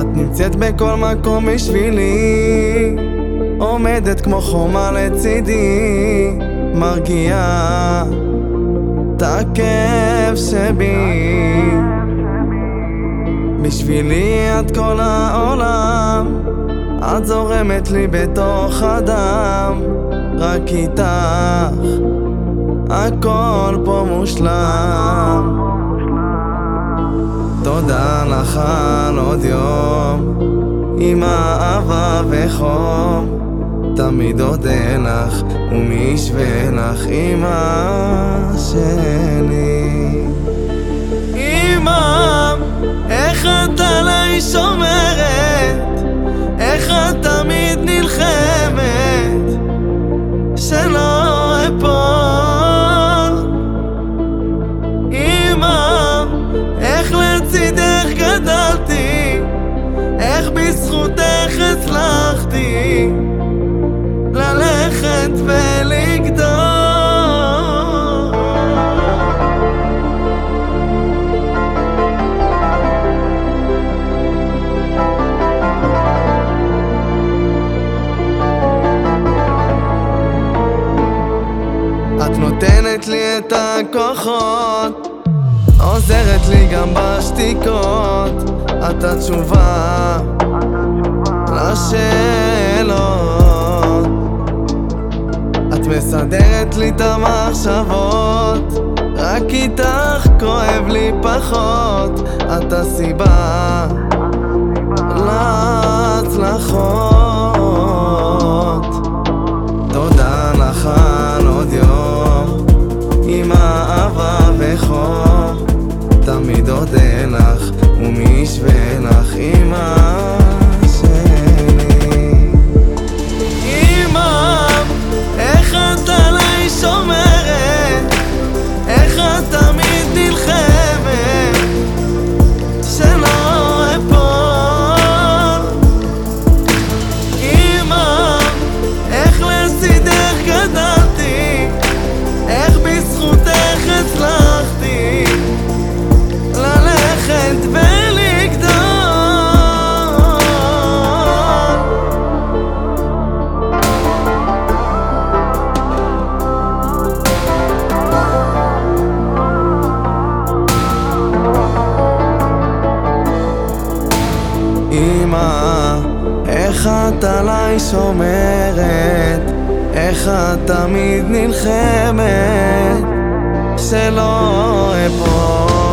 את נמצאת בכל מקום בשבילי עומדת כמו חומה לצידי מרגיעה את הכאב שבי. בשבילי את כל העולם את זורמת לי בתוך הדם רק איתך הכל פה מושלם. תודה לך על עוד יום עם אהבה וחום. תמיד אודה לך ומי ישווה לך אמא שלי לי את הכוחות. עוזרת לי גם בשתיקות. את התשובה לשאלות. את מסדרת לי את המחשבות. רק איתך כואב לי פחות. את הסיבה להצלחות בזכותך הצלחתי ללכת ולגדול. אמא, איך את עליי שומרת את תמיד נלחמת שלא אפול